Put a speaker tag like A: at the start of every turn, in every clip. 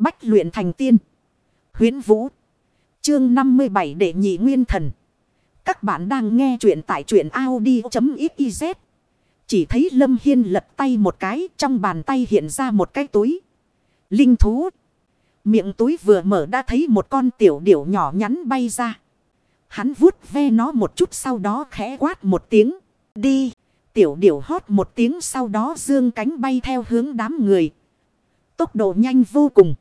A: Bách luyện thành tiên. Huyến Vũ. Chương 57 đệ nhị nguyên thần. Các bạn đang nghe truyện tại truyện Audi.xyz. Chỉ thấy Lâm Hiên lật tay một cái, trong bàn tay hiện ra một cái túi. Linh thú. Miệng túi vừa mở đã thấy một con tiểu điểu nhỏ nhắn bay ra. Hắn vuốt ve nó một chút sau đó khẽ quát một tiếng. Đi. Tiểu điểu hót một tiếng sau đó dương cánh bay theo hướng đám người. Tốc độ nhanh vô cùng.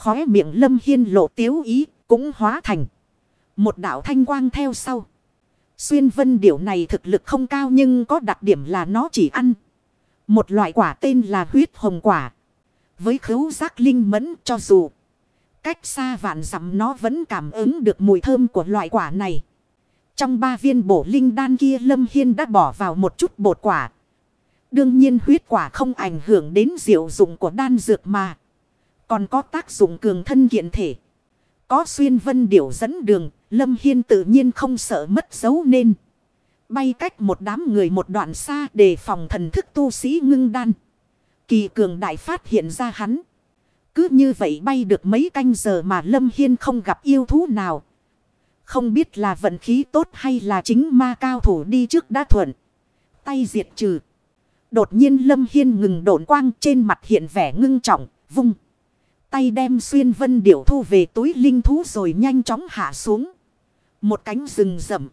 A: Khóe miệng lâm hiên lộ tiếu ý, cũng hóa thành. Một đạo thanh quang theo sau. Xuyên vân điểu này thực lực không cao nhưng có đặc điểm là nó chỉ ăn. Một loại quả tên là huyết hồng quả. Với khứu giác linh mẫn cho dù. Cách xa vạn dặm nó vẫn cảm ứng được mùi thơm của loại quả này. Trong ba viên bổ linh đan kia Lâm Hiên đã bỏ vào một chút bột quả. Đương nhiên huyết quả không ảnh hưởng đến diệu dụng của đan dược mà. Còn có tác dụng cường thân kiện thể. Có xuyên vân điểu dẫn đường, Lâm Hiên tự nhiên không sợ mất dấu nên. Bay cách một đám người một đoạn xa để phòng thần thức tu sĩ ngưng đan. Kỳ cường đại phát hiện ra hắn. Cứ như vậy bay được mấy canh giờ mà Lâm Hiên không gặp yêu thú nào. Không biết là vận khí tốt hay là chính ma cao thủ đi trước đã thuận. Tay diệt trừ. Đột nhiên Lâm Hiên ngừng độn quang trên mặt hiện vẻ ngưng trọng, vung. Tay đem xuyên vân điểu thu về túi linh thú rồi nhanh chóng hạ xuống. Một cánh rừng rậm.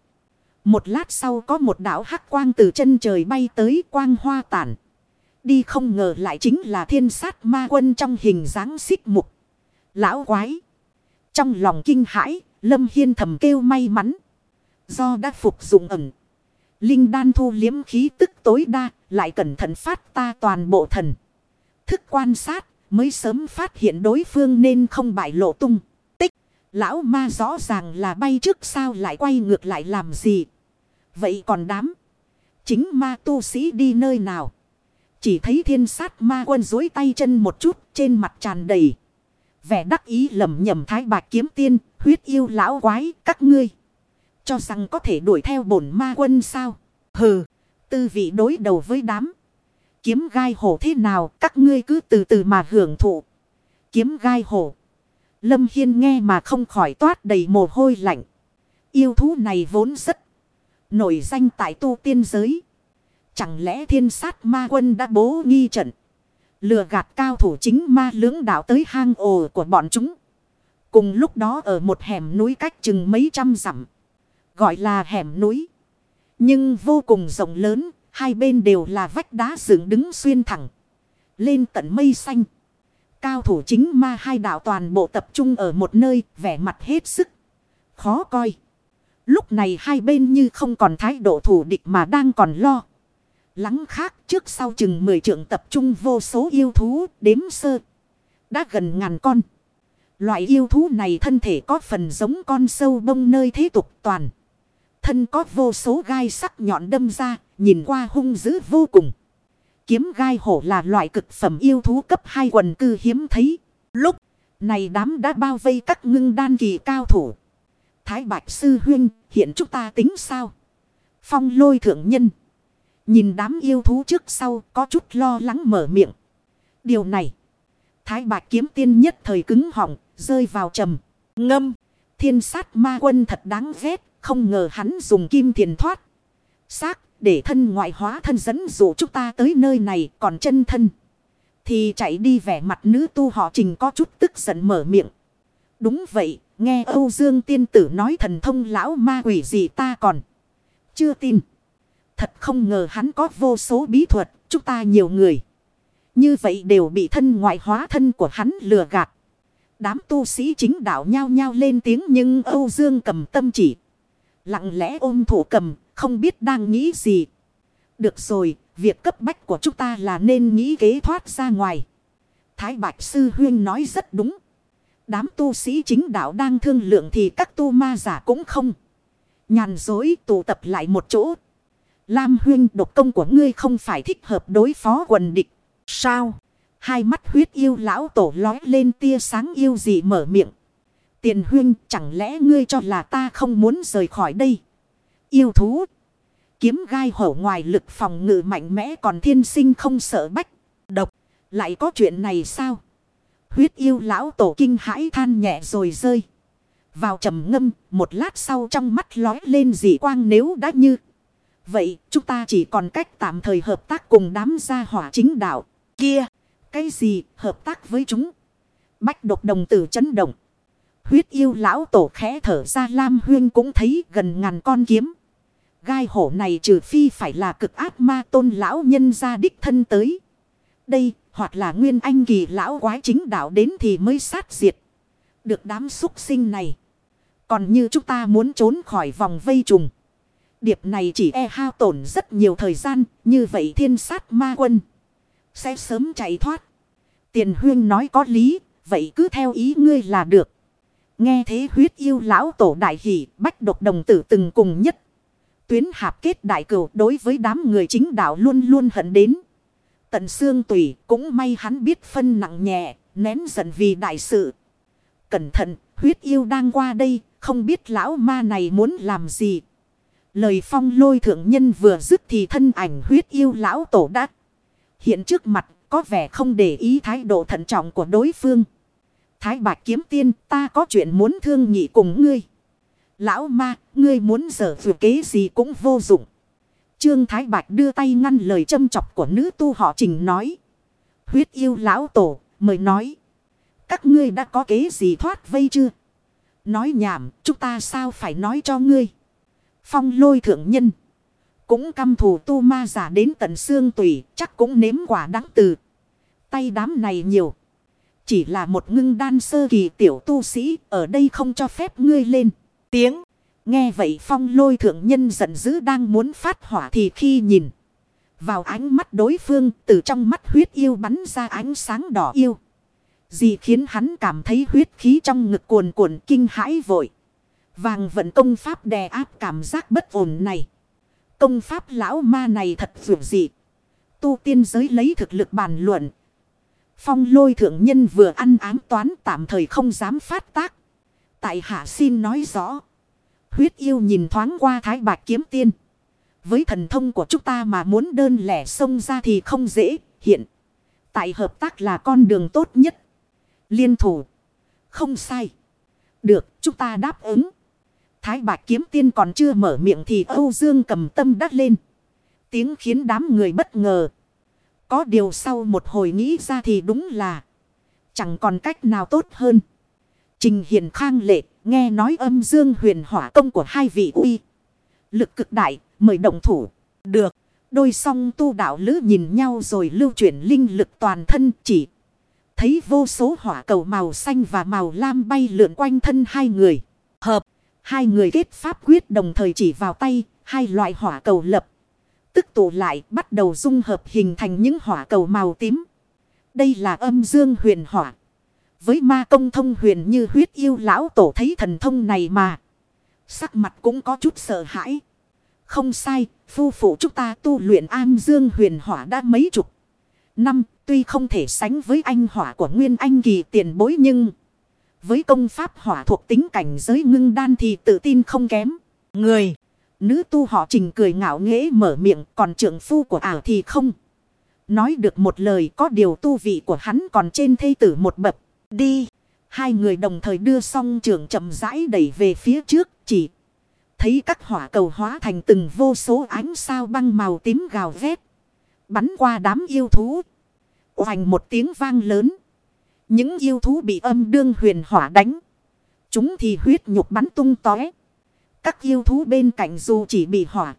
A: Một lát sau có một đảo hắc quang từ chân trời bay tới quang hoa tản. Đi không ngờ lại chính là thiên sát ma quân trong hình dáng xích mục. Lão quái. Trong lòng kinh hãi, Lâm Hiên thầm kêu may mắn. Do đã phục dụng ẩn. Linh đan thu liếm khí tức tối đa, lại cẩn thận phát ta toàn bộ thần. Thức quan sát, mới sớm phát hiện đối phương nên không bại lộ tung. Tích, lão ma rõ ràng là bay trước sao lại quay ngược lại làm gì. Vậy còn đám, chính ma tu sĩ đi nơi nào? Chỉ thấy thiên sát ma quân dối tay chân một chút trên mặt tràn đầy. Vẻ đắc ý lầm nhầm thái bạc kiếm tiên, huyết yêu lão quái, các ngươi. Cho rằng có thể đuổi theo bổn ma quân sao? Hừ, tư vị đối đầu với đám. Kiếm gai hổ thế nào, các ngươi cứ từ từ mà hưởng thụ. Kiếm gai hổ. Lâm Hiên nghe mà không khỏi toát đầy mồ hôi lạnh. Yêu thú này vốn rất nổi danh tại tu tiên giới. Chẳng lẽ thiên sát ma quân đã bố nghi trận. Lừa gạt cao thủ chính ma lưỡng đạo tới hang ổ của bọn chúng. Cùng lúc đó ở một hẻm núi cách chừng mấy trăm dặm. Gọi là hẻm núi. Nhưng vô cùng rộng lớn. Hai bên đều là vách đá dựng đứng xuyên thẳng. Lên tận mây xanh. Cao thủ chính ma hai đạo toàn bộ tập trung ở một nơi. Vẻ mặt hết sức. Khó coi. Lúc này hai bên như không còn thái độ thủ địch mà đang còn lo lắng khác trước sau chừng mười trượng tập trung vô số yêu thú đếm sơ. Đã gần ngàn con. Loại yêu thú này thân thể có phần giống con sâu bông nơi thế tục toàn. Thân có vô số gai sắc nhọn đâm ra, nhìn qua hung dữ vô cùng. Kiếm gai hổ là loại cực phẩm yêu thú cấp 2 quần cư hiếm thấy. Lúc này đám đã bao vây các ngưng đan kỳ cao thủ. Thái Bạch Sư Huyên, hiện chúng ta tính sao? Phong lôi thượng nhân. Nhìn đám yêu thú trước sau có chút lo lắng mở miệng. Điều này. Thái bạch kiếm tiên nhất thời cứng họng rơi vào trầm. Ngâm. Thiên sát ma quân thật đáng ghét. Không ngờ hắn dùng kim thiền thoát. Xác để thân ngoại hóa thân dẫn dụ chúng ta tới nơi này còn chân thân. Thì chạy đi vẻ mặt nữ tu họ trình có chút tức giận mở miệng. Đúng vậy, nghe Âu Dương tiên tử nói thần thông lão ma quỷ gì ta còn chưa tin. Thật không ngờ hắn có vô số bí thuật, chúng ta nhiều người. Như vậy đều bị thân ngoại hóa thân của hắn lừa gạt. Đám tu sĩ chính đạo nhao nhao lên tiếng nhưng Âu Dương cầm tâm chỉ. Lặng lẽ ôm thủ cầm, không biết đang nghĩ gì. Được rồi, việc cấp bách của chúng ta là nên nghĩ kế thoát ra ngoài. Thái Bạch Sư Huyên nói rất đúng. Đám tu sĩ chính đạo đang thương lượng thì các tu ma giả cũng không. Nhàn dối tụ tập lại một chỗ Lam huyên độc công của ngươi không phải thích hợp đối phó quần địch. Sao? Hai mắt huyết yêu lão tổ lói lên tia sáng yêu dị mở miệng. Tiền huyên chẳng lẽ ngươi cho là ta không muốn rời khỏi đây? Yêu thú. Kiếm gai hổ ngoài lực phòng ngự mạnh mẽ còn thiên sinh không sợ bách. Độc. Lại có chuyện này sao? Huyết yêu lão tổ kinh hãi than nhẹ rồi rơi. Vào trầm ngâm, một lát sau trong mắt lói lên dị quang nếu đã như. Vậy, chúng ta chỉ còn cách tạm thời hợp tác cùng đám gia hỏa chính đạo. Kia, cái gì, hợp tác với chúng? Bách độc đồng tử chấn động. Huyết yêu lão tổ khẽ thở ra Lam Huyên cũng thấy gần ngàn con kiếm. Gai hổ này trừ phi phải là cực ác ma tôn lão nhân ra đích thân tới. Đây, hoặc là nguyên anh kỳ lão quái chính đạo đến thì mới sát diệt. Được đám súc sinh này. Còn như chúng ta muốn trốn khỏi vòng vây trùng. Điệp này chỉ e hao tổn rất nhiều thời gian. Như vậy thiên sát ma quân. Sẽ sớm chạy thoát. Tiền huyên nói có lý. Vậy cứ theo ý ngươi là được. Nghe thế huyết yêu lão tổ đại hỷ. Bách độc đồng tử từng cùng nhất. Tuyến hạp kết đại cửu đối với đám người chính đạo luôn luôn hận đến. Tận xương tùy cũng may hắn biết phân nặng nhẹ, nén giận vì đại sự. Cẩn thận, huyết yêu đang qua đây, không biết lão ma này muốn làm gì. Lời phong lôi thượng nhân vừa dứt thì thân ảnh huyết yêu lão tổ đắc. Hiện trước mặt có vẻ không để ý thái độ thận trọng của đối phương. Thái bạc kiếm tiên ta có chuyện muốn thương nhị cùng ngươi. Lão ma, ngươi muốn dở vừa kế gì cũng vô dụng. Trương Thái Bạch đưa tay ngăn lời châm chọc của nữ tu họ trình nói. Huyết yêu lão tổ, mời nói. Các ngươi đã có kế gì thoát vây chưa? Nói nhảm, chúng ta sao phải nói cho ngươi? Phong lôi thượng nhân. Cũng căm thù tu ma giả đến tận xương tùy, chắc cũng nếm quả đắng từ. Tay đám này nhiều. Chỉ là một ngưng đan sơ kỳ tiểu tu sĩ, ở đây không cho phép ngươi lên. Tiếng. Nghe vậy phong lôi thượng nhân giận dữ đang muốn phát hỏa thì khi nhìn. Vào ánh mắt đối phương, từ trong mắt huyết yêu bắn ra ánh sáng đỏ yêu. Gì khiến hắn cảm thấy huyết khí trong ngực cuồn cuộn kinh hãi vội. Vàng vận công pháp đè áp cảm giác bất ổn này. Công pháp lão ma này thật dù dị. Tu tiên giới lấy thực lực bàn luận. Phong lôi thượng nhân vừa ăn ám toán tạm thời không dám phát tác. Tại hạ xin nói rõ. Huyết yêu nhìn thoáng qua thái bạc kiếm tiên. Với thần thông của chúng ta mà muốn đơn lẻ xông ra thì không dễ. Hiện. Tại hợp tác là con đường tốt nhất. Liên thủ. Không sai. Được, chúng ta đáp ứng. Thái bạc kiếm tiên còn chưa mở miệng thì Âu Dương cầm tâm đắt lên. Tiếng khiến đám người bất ngờ. Có điều sau một hồi nghĩ ra thì đúng là. Chẳng còn cách nào tốt hơn. Trình Hiền Khang lệ, nghe nói âm dương huyền hỏa công của hai vị uy. Lực cực đại, mời động thủ. Được. Đôi song tu đạo lữ nhìn nhau rồi lưu chuyển linh lực toàn thân chỉ. Thấy vô số hỏa cầu màu xanh và màu lam bay lượn quanh thân hai người. Hợp. Hai người kết pháp quyết đồng thời chỉ vào tay. Hai loại hỏa cầu lập. Tức tụ lại, bắt đầu dung hợp hình thành những hỏa cầu màu tím. Đây là âm dương huyền hỏa. Với ma công thông huyền như huyết yêu lão tổ thấy thần thông này mà. Sắc mặt cũng có chút sợ hãi. Không sai, phu phụ chúng ta tu luyện an dương huyền hỏa đã mấy chục năm. Tuy không thể sánh với anh hỏa của nguyên anh kỳ tiền bối nhưng. Với công pháp hỏa thuộc tính cảnh giới ngưng đan thì tự tin không kém. Người, nữ tu họ trình cười ngạo nghễ mở miệng còn trưởng phu của ảo thì không. Nói được một lời có điều tu vị của hắn còn trên thây tử một bậc. Đi. Hai người đồng thời đưa song trường chậm rãi đẩy về phía trước. Chỉ thấy các hỏa cầu hóa thành từng vô số ánh sao băng màu tím gào vét. Bắn qua đám yêu thú. Hoành một tiếng vang lớn. Những yêu thú bị âm đương huyền hỏa đánh. Chúng thì huyết nhục bắn tung tóe. Các yêu thú bên cạnh dù chỉ bị hỏa.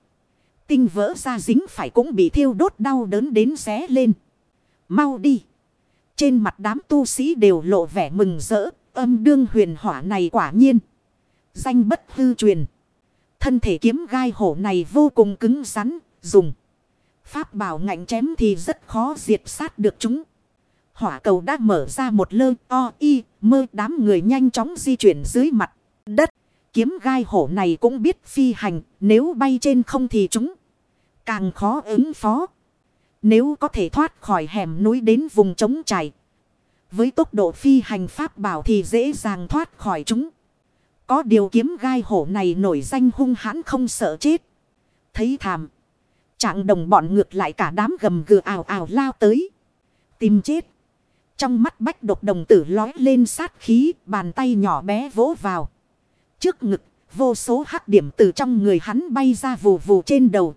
A: Tinh vỡ ra dính phải cũng bị thiêu đốt đau đớn đến xé lên. Mau đi. Trên mặt đám tu sĩ đều lộ vẻ mừng rỡ, âm đương huyền hỏa này quả nhiên. Danh bất hư truyền. Thân thể kiếm gai hổ này vô cùng cứng rắn, dùng. Pháp bảo ngạnh chém thì rất khó diệt sát được chúng. Hỏa cầu đã mở ra một lơ o y mơ đám người nhanh chóng di chuyển dưới mặt đất. Kiếm gai hổ này cũng biết phi hành nếu bay trên không thì chúng càng khó ứng phó. Nếu có thể thoát khỏi hẻm núi đến vùng trống trải. Với tốc độ phi hành pháp bảo thì dễ dàng thoát khỏi chúng. Có điều kiếm gai hổ này nổi danh hung hãn không sợ chết. Thấy thảm. Trạng đồng bọn ngược lại cả đám gầm gừ ảo ảo lao tới. Tìm chết. Trong mắt bách độc đồng tử lói lên sát khí, bàn tay nhỏ bé vỗ vào. Trước ngực, vô số hắc điểm từ trong người hắn bay ra vù vù trên đầu.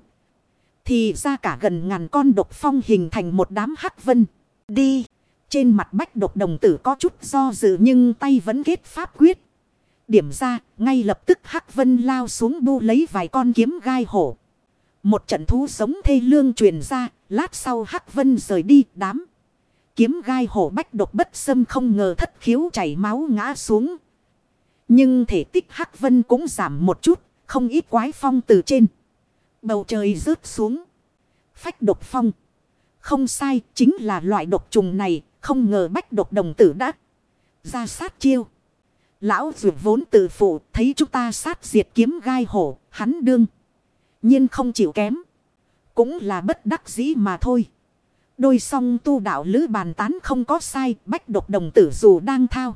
A: Thì ra cả gần ngàn con độc phong hình thành một đám hắc vân. Đi! Trên mặt bách độc đồng tử có chút do dự nhưng tay vẫn kết pháp quyết. Điểm ra, ngay lập tức hắc vân lao xuống bu lấy vài con kiếm gai hổ. Một trận thú sống thê lương truyền ra, lát sau hắc vân rời đi đám. Kiếm gai hổ bách độc bất xâm không ngờ thất khiếu chảy máu ngã xuống. Nhưng thể tích hắc vân cũng giảm một chút, không ít quái phong từ trên. Bầu trời rớt xuống. Phách độc phong. Không sai, chính là loại độc trùng này, không ngờ bách độc đồng tử đã ra sát chiêu. Lão dược vốn tự phụ, thấy chúng ta sát diệt kiếm gai hổ, hắn đương. nhiên không chịu kém. Cũng là bất đắc dĩ mà thôi. Đôi song tu đạo lữ bàn tán không có sai, bách độc đồng tử dù đang thao.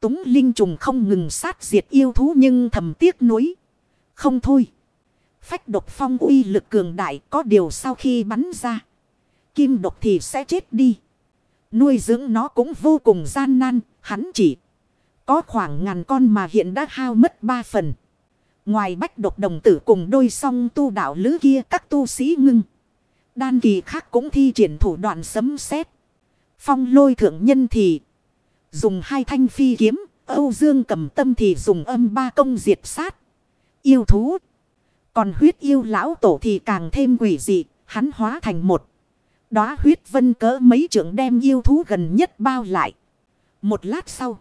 A: Túng linh trùng không ngừng sát diệt yêu thú nhưng thầm tiếc nuối. Không thôi. Phách độc phong uy lực cường đại có điều sau khi bắn ra. Kim độc thì sẽ chết đi. Nuôi dưỡng nó cũng vô cùng gian nan. Hắn chỉ có khoảng ngàn con mà hiện đã hao mất ba phần. Ngoài bách độc đồng tử cùng đôi song tu đạo lứ kia, các tu sĩ ngưng. Đan kỳ khác cũng thi triển thủ đoạn sấm sét. Phong lôi thượng nhân thì dùng hai thanh phi kiếm. Âu Dương cầm tâm thì dùng âm ba công diệt sát. Yêu thú. Còn huyết yêu lão tổ thì càng thêm quỷ dị. Hắn hóa thành một. Đóa huyết vân cỡ mấy trưởng đem yêu thú gần nhất bao lại. Một lát sau.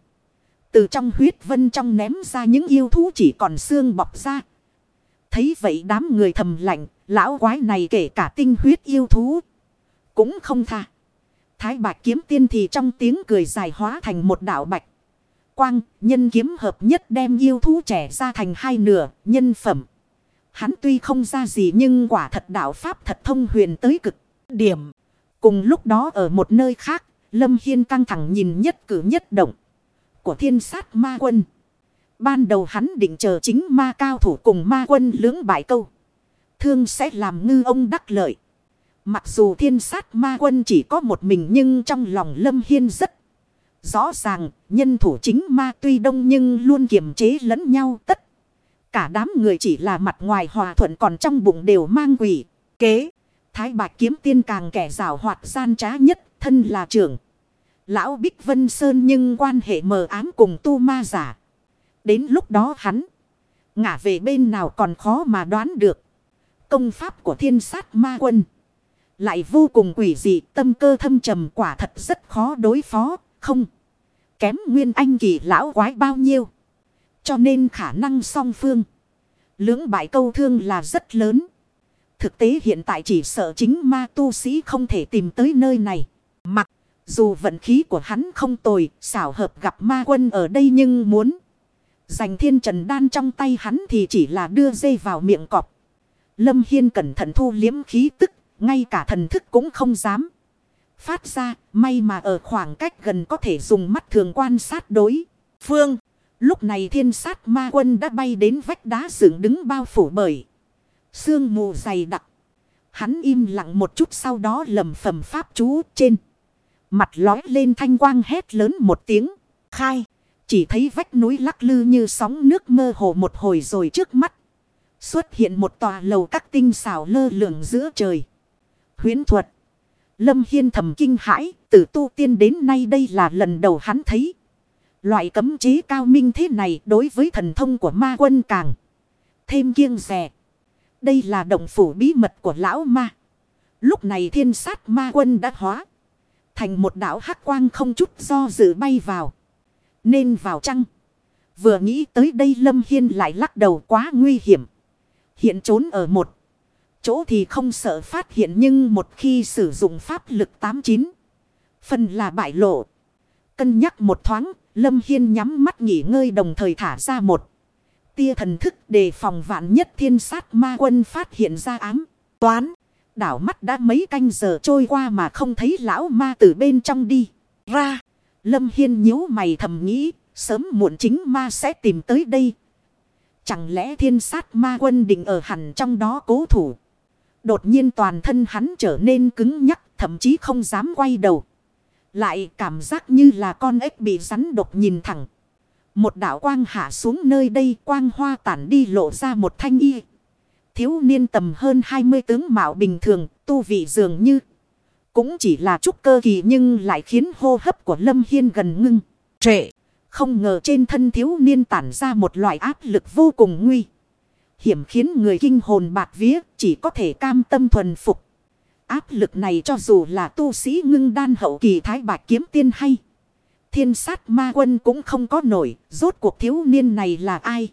A: Từ trong huyết vân trong ném ra những yêu thú chỉ còn xương bọc ra. Thấy vậy đám người thầm lạnh. Lão quái này kể cả tinh huyết yêu thú. Cũng không tha. Thái bạch kiếm tiên thì trong tiếng cười dài hóa thành một đạo bạch. Quang, nhân kiếm hợp nhất đem yêu thú trẻ ra thành hai nửa, nhân phẩm. Hắn tuy không ra gì nhưng quả thật đạo Pháp thật thông huyền tới cực điểm. Cùng lúc đó ở một nơi khác, Lâm Hiên căng thẳng nhìn nhất cử nhất động của thiên sát ma quân. Ban đầu hắn định chờ chính ma cao thủ cùng ma quân lưỡng bại câu. Thương sẽ làm ngư ông đắc lợi. Mặc dù thiên sát ma quân chỉ có một mình nhưng trong lòng Lâm Hiên rất rõ ràng. Nhân thủ chính ma tuy đông nhưng luôn kiềm chế lẫn nhau tất. Cả đám người chỉ là mặt ngoài hòa thuận còn trong bụng đều mang quỷ. Kế. Thái bạch kiếm tiên càng kẻ rào hoạt gian trá nhất. Thân là trưởng. Lão Bích Vân Sơn nhưng quan hệ mờ ám cùng tu ma giả. Đến lúc đó hắn. Ngả về bên nào còn khó mà đoán được. Công pháp của thiên sát ma quân. Lại vô cùng quỷ dị, tâm cơ thâm trầm quả thật rất khó đối phó. Không. Kém nguyên anh kỳ lão quái bao nhiêu. Cho nên khả năng song phương. Lưỡng bại câu thương là rất lớn. Thực tế hiện tại chỉ sợ chính ma tu sĩ không thể tìm tới nơi này. Mặc dù vận khí của hắn không tồi, xảo hợp gặp ma quân ở đây nhưng muốn. Giành thiên trần đan trong tay hắn thì chỉ là đưa dây vào miệng cọp. Lâm Hiên cẩn thận thu liếm khí tức, ngay cả thần thức cũng không dám. Phát ra, may mà ở khoảng cách gần có thể dùng mắt thường quan sát đối. Phương, lúc này thiên sát ma quân đã bay đến vách đá dựng đứng bao phủ bởi. Sương mù dày đặc. Hắn im lặng một chút sau đó lầm phẩm pháp chú trên. Mặt lói lên thanh quang hét lớn một tiếng. Khai. Chỉ thấy vách núi lắc lư như sóng nước mơ hồ một hồi rồi trước mắt. Xuất hiện một tòa lầu các tinh xảo lơ lửng giữa trời. Huyến thuật. Lâm Hiên thầm kinh hãi. Từ tu tiên đến nay đây là lần đầu hắn thấy. Loại cấm chế cao minh thế này đối với thần thông của ma quân càng. Thêm kiêng rẻ. Đây là động phủ bí mật của lão ma. Lúc này thiên sát ma quân đã hóa. Thành một đảo hắc quang không chút do dự bay vào. Nên vào trăng. Vừa nghĩ tới đây Lâm Hiên lại lắc đầu quá nguy hiểm. Hiện trốn ở một chỗ thì không sợ phát hiện nhưng một khi sử dụng pháp lực 89. Phần là bại lộ. Cân nhắc một thoáng, Lâm Hiên nhắm mắt nghỉ ngơi đồng thời thả ra một. Tia thần thức đề phòng vạn nhất thiên sát ma quân phát hiện ra ám. Toán. Đảo mắt đã mấy canh giờ trôi qua mà không thấy lão ma từ bên trong đi. Ra. Lâm Hiên nhíu mày thầm nghĩ. Sớm muộn chính ma sẽ tìm tới đây. Chẳng lẽ thiên sát ma quân định ở hẳn trong đó cố thủ. Đột nhiên toàn thân hắn trở nên cứng nhắc. Thậm chí không dám quay đầu. Lại cảm giác như là con ếch bị rắn độc nhìn thẳng. Một đạo quang hạ xuống nơi đây quang hoa tản đi lộ ra một thanh y. Thiếu niên tầm hơn 20 tướng mạo bình thường, tu vị dường như. Cũng chỉ là chút cơ kỳ nhưng lại khiến hô hấp của Lâm Hiên gần ngưng. Trệ, không ngờ trên thân thiếu niên tản ra một loại áp lực vô cùng nguy. Hiểm khiến người kinh hồn bạt vía chỉ có thể cam tâm thuần phục. Áp lực này cho dù là tu sĩ ngưng đan hậu kỳ thái bạch kiếm tiên hay. Thiên sát ma quân cũng không có nổi, rốt cuộc thiếu niên này là ai?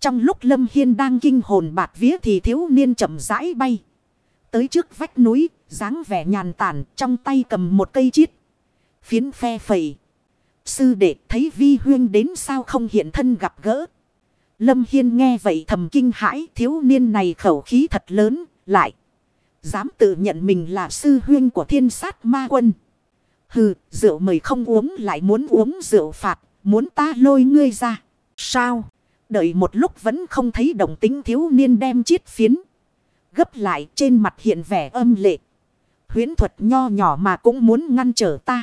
A: Trong lúc Lâm Hiên đang kinh hồn bạt vía thì thiếu niên chậm rãi bay. Tới trước vách núi, dáng vẻ nhàn tản, trong tay cầm một cây chiết. Phiến phe phẩy. Sư đệ thấy vi huyên đến sao không hiện thân gặp gỡ. Lâm Hiên nghe vậy thầm kinh hãi thiếu niên này khẩu khí thật lớn, lại. Dám tự nhận mình là sư huyên của thiên sát ma quân. Hừ, rượu mời không uống lại muốn uống rượu phạt, muốn ta lôi ngươi ra. Sao? Đợi một lúc vẫn không thấy đồng tính thiếu niên đem chiết phiến. Gấp lại trên mặt hiện vẻ âm lệ. Huyến thuật nho nhỏ mà cũng muốn ngăn trở ta.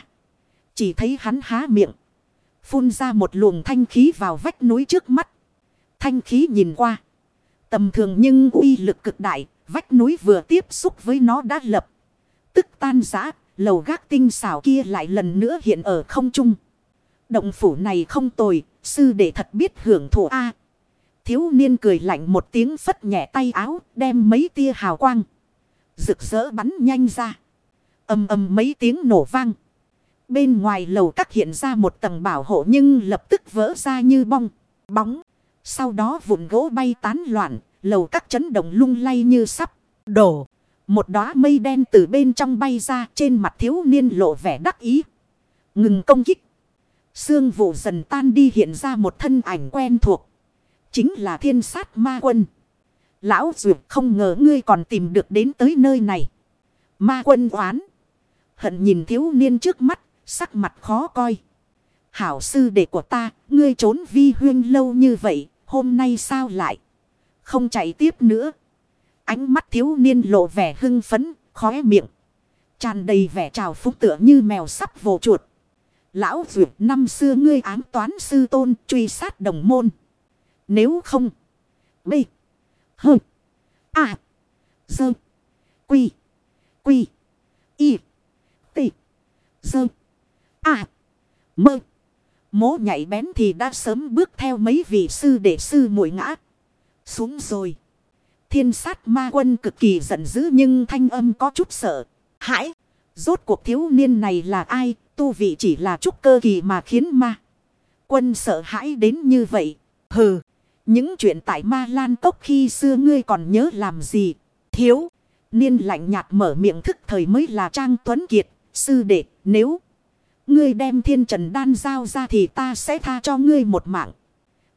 A: Chỉ thấy hắn há miệng. Phun ra một luồng thanh khí vào vách núi trước mắt. Thanh khí nhìn qua. Tầm thường nhưng uy lực cực đại. Vách núi vừa tiếp xúc với nó đã lập. Tức tan giã. Lầu gác tinh xảo kia lại lần nữa hiện ở không trung. Động phủ này không tồi. Sư đệ thật biết hưởng thụ A. thiếu niên cười lạnh một tiếng phất nhẹ tay áo. Đem mấy tia hào quang. Rực rỡ bắn nhanh ra. Âm âm mấy tiếng nổ vang. Bên ngoài lầu các hiện ra một tầng bảo hộ nhưng lập tức vỡ ra như bong, bóng. Sau đó vụn gỗ bay tán loạn, lầu các chấn động lung lay như sắp đổ. Một đóa mây đen từ bên trong bay ra trên mặt thiếu niên lộ vẻ đắc ý. Ngừng công kích. Sương vụ dần tan đi hiện ra một thân ảnh quen thuộc. Chính là thiên sát ma quân. Lão duyệt không ngờ ngươi còn tìm được đến tới nơi này. Ma quân oán. Hận nhìn thiếu niên trước mắt Sắc mặt khó coi. Hảo sư đệ của ta, ngươi trốn vi huyên lâu như vậy, hôm nay sao lại? Không chạy tiếp nữa. Ánh mắt thiếu niên lộ vẻ hưng phấn, khóe miệng. tràn đầy vẻ trào phúc tựa như mèo sắp vồ chuột. Lão Duyệt năm xưa ngươi ám toán sư tôn truy sát đồng môn. Nếu không. B. H. A. Dơ. Quy. Quy. Y. T. Dơ. A. Mơ. Mố nhảy bén thì đã sớm bước theo mấy vị sư đệ sư muội ngã. Xuống rồi. Thiên sát ma quân cực kỳ giận dữ nhưng thanh âm có chút sợ. Hãi. Rốt cuộc thiếu niên này là ai? Tu vị chỉ là chút cơ kỳ mà khiến ma. Quân sợ hãi đến như vậy. Hừ. Những chuyện tại ma lan cốc khi xưa ngươi còn nhớ làm gì? Thiếu. Niên lạnh nhạt mở miệng thức thời mới là Trang Tuấn Kiệt. Sư đệ, nếu. Ngươi đem thiên trần đan giao ra thì ta sẽ tha cho ngươi một mạng.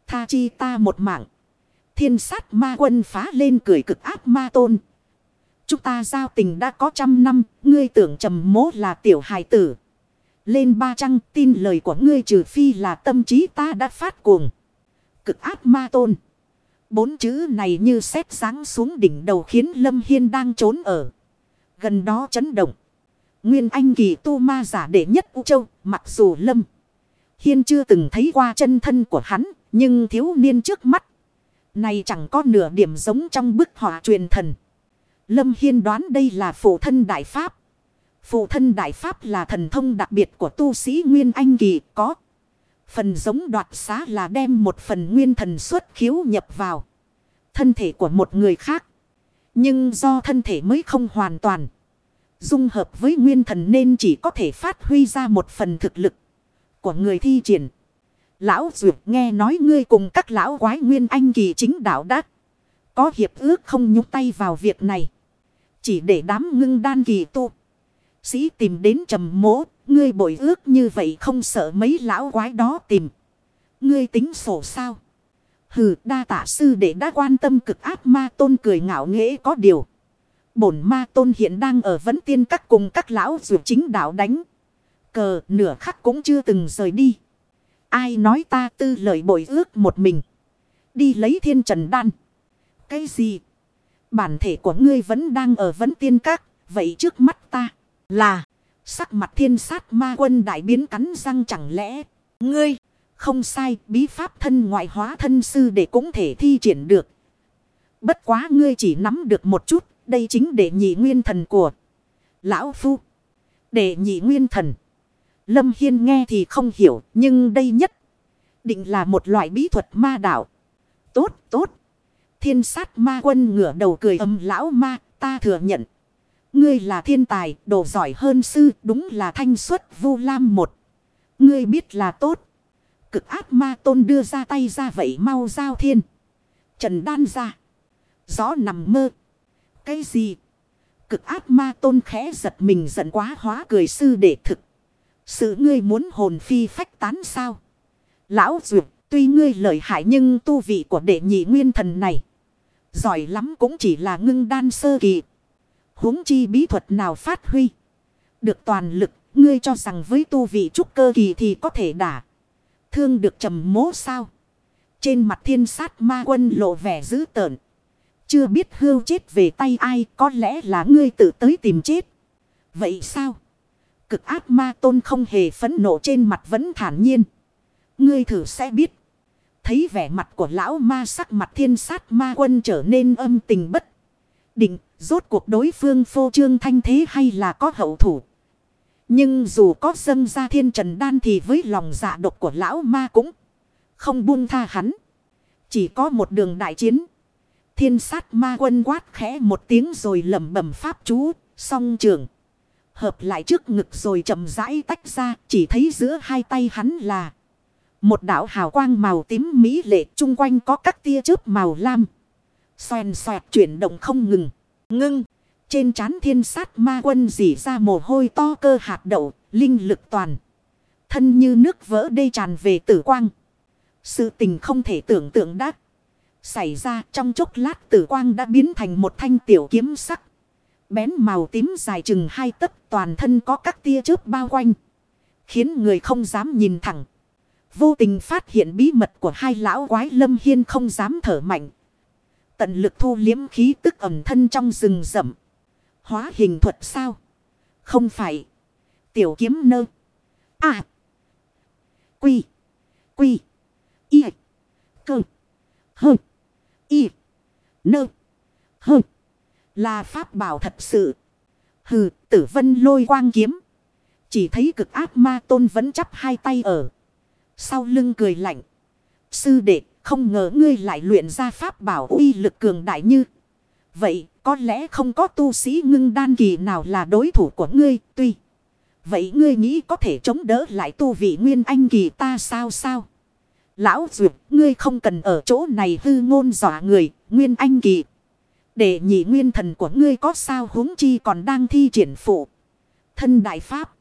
A: Tha chi ta một mạng. Thiên sát ma quân phá lên cười cực áp ma tôn. Chúng ta giao tình đã có trăm năm. Ngươi tưởng trầm mố là tiểu hài tử. Lên ba trăng tin lời của ngươi trừ phi là tâm trí ta đã phát cuồng. Cực áp ma tôn. Bốn chữ này như xét sáng xuống đỉnh đầu khiến Lâm Hiên đang trốn ở. Gần đó chấn động. Nguyên Anh kỳ tu ma giả đệ nhất U Châu, mặc dù Lâm Hiên chưa từng thấy qua chân thân của hắn, nhưng thiếu niên trước mắt. Này chẳng có nửa điểm giống trong bức họa truyền thần. Lâm Hiên đoán đây là phụ thân Đại Pháp. Phụ thân Đại Pháp là thần thông đặc biệt của tu sĩ Nguyên Anh kỳ, có. Phần giống đoạt xá là đem một phần nguyên thần xuất khiếu nhập vào. Thân thể của một người khác. Nhưng do thân thể mới không hoàn toàn. Dung hợp với nguyên thần nên chỉ có thể phát huy ra một phần thực lực của người thi triển. Lão Duyệt nghe nói ngươi cùng các lão quái nguyên anh kỳ chính đạo đắc. Có hiệp ước không nhúc tay vào việc này. Chỉ để đám ngưng đan kỳ tu. Sĩ tìm đến trầm mố. Ngươi bội ước như vậy không sợ mấy lão quái đó tìm. Ngươi tính sổ sao? Hừ, đa tạ sư để đã quan tâm cực áp ma tôn cười ngạo nghễ có điều. Bổn ma tôn hiện đang ở vấn tiên các cùng các lão dù chính đạo đánh. Cờ, nửa khắc cũng chưa từng rời đi. Ai nói ta tư lời bội ước một mình. Đi lấy thiên trần đan. Cái gì? Bản thể của ngươi vẫn đang ở vấn tiên các. Vậy trước mắt ta là Sắc mặt thiên sát ma quân đại biến cắn răng chẳng lẽ. Ngươi, không sai, bí pháp thân ngoại hóa thân sư để cũng thể thi triển được. Bất quá ngươi chỉ nắm được một chút, đây chính để nhị nguyên thần của Lão Phu. Để nhị nguyên thần. Lâm Hiên nghe thì không hiểu, nhưng đây nhất định là một loại bí thuật ma đạo. Tốt, tốt. Thiên sát ma quân ngửa đầu cười âm lão ma, ta thừa nhận. Ngươi là thiên tài, đồ giỏi hơn sư, đúng là thanh xuất vu lam một. Ngươi biết là tốt. Cực ác ma tôn đưa ra tay ra vậy mau giao thiên. Trần đan ra. Gió nằm mơ. Cái gì? Cực ác ma tôn khẽ giật mình giận quá hóa cười sư để thực. Sự ngươi muốn hồn phi phách tán sao? Lão duyệt, tuy ngươi lợi hại nhưng tu vị của đệ nhị nguyên thần này. Giỏi lắm cũng chỉ là ngưng đan sơ kỳ. huống chi bí thuật nào phát huy. Được toàn lực, ngươi cho rằng với tu vị trúc cơ kỳ thì có thể đả. Thương được trầm mố sao? Trên mặt thiên sát ma quân lộ vẻ dữ tợn. Chưa biết hưu chết về tay ai có lẽ là ngươi tự tới tìm chết. Vậy sao? Cực ác ma tôn không hề phấn nộ trên mặt vẫn thản nhiên. Ngươi thử sẽ biết. Thấy vẻ mặt của lão ma sắc mặt thiên sát ma quân trở nên âm tình bất. Định, rốt cuộc đối phương phô trương thanh thế hay là có hậu thủ. Nhưng dù có dâng ra thiên trần đan thì với lòng dạ độc của lão ma cũng không buông tha hắn. Chỉ có một đường đại chiến. Thiên sát ma quân quát khẽ một tiếng rồi lẩm bẩm pháp chú, song trường. Hợp lại trước ngực rồi chậm rãi tách ra, chỉ thấy giữa hai tay hắn là một đảo hào quang màu tím mỹ lệ chung quanh có các tia chớp màu lam. Xoèn xoẹt chuyển động không ngừng. Ngưng. Trên trán thiên sát ma quân dỉ ra mồ hôi to cơ hạt đậu, linh lực toàn. Thân như nước vỡ đê tràn về tử quang. Sự tình không thể tưởng tượng đắc. Xảy ra trong chốc lát tử quang đã biến thành một thanh tiểu kiếm sắc. Bén màu tím dài chừng hai tấc, toàn thân có các tia chớp bao quanh. Khiến người không dám nhìn thẳng. Vô tình phát hiện bí mật của hai lão quái lâm hiên không dám thở mạnh. Tận lực thu liếm khí tức ẩm thân trong rừng rậm. Hóa hình thuật sao? Không phải. Tiểu kiếm nơ. À. Quy. Quy. Y. Cơ. Hơ. Y. Nơ. Hơ. Là pháp bảo thật sự. Hừ, tử vân lôi quang kiếm. Chỉ thấy cực ác ma tôn vẫn chắp hai tay ở. Sau lưng cười lạnh. Sư đệ, không ngờ ngươi lại luyện ra pháp bảo uy lực cường đại như. Vậy, có lẽ không có tu sĩ ngưng đan kỳ nào là đối thủ của ngươi, tuy. Vậy ngươi nghĩ có thể chống đỡ lại tu vị nguyên anh kỳ ta sao sao? Lão Duyệt, ngươi không cần ở chỗ này hư ngôn dọa người, nguyên anh kỳ. Để nhị nguyên thần của ngươi có sao huống chi còn đang thi triển phụ. Thân đại pháp.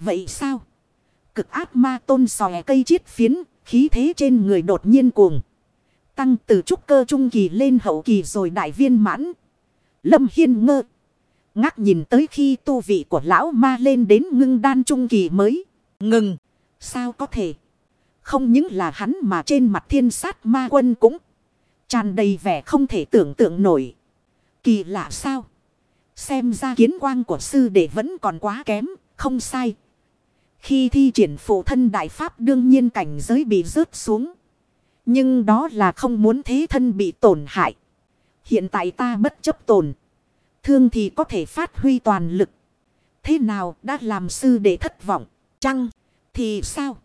A: Vậy sao? Cực ác ma tôn sòe cây chiết phiến, khí thế trên người đột nhiên cuồng. Tăng từ trúc cơ trung kỳ lên hậu kỳ rồi đại viên mãn. Lâm Hiên ngơ. Ngác nhìn tới khi tu vị của lão ma lên đến ngưng đan trung kỳ mới. Ngừng. Sao có thể? Không những là hắn mà trên mặt thiên sát ma quân cũng tràn đầy vẻ không thể tưởng tượng nổi. Kỳ lạ sao? Xem ra kiến quang của sư đệ vẫn còn quá kém, không sai. Khi thi triển phụ thân đại pháp đương nhiên cảnh giới bị rớt xuống. Nhưng đó là không muốn thế thân bị tổn hại. Hiện tại ta bất chấp tổn. Thương thì có thể phát huy toàn lực. Thế nào đã làm sư đệ thất vọng? Chăng? Thì sao?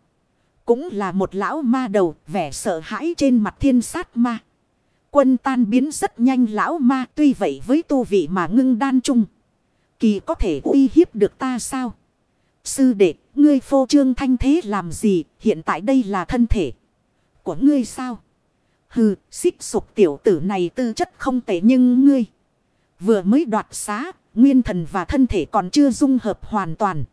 A: Cũng là một lão ma đầu vẻ sợ hãi trên mặt thiên sát ma. Quân tan biến rất nhanh lão ma tuy vậy với tu vị mà ngưng đan chung. Kỳ có thể uy hiếp được ta sao? Sư đệ, ngươi phô trương thanh thế làm gì? Hiện tại đây là thân thể của ngươi sao? Hừ, xích sụp tiểu tử này tư chất không tệ nhưng ngươi vừa mới đoạt xá, nguyên thần và thân thể còn chưa dung hợp hoàn toàn.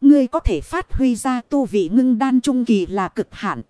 A: Ngươi có thể phát huy ra tu vị ngưng đan trung kỳ là cực hạn.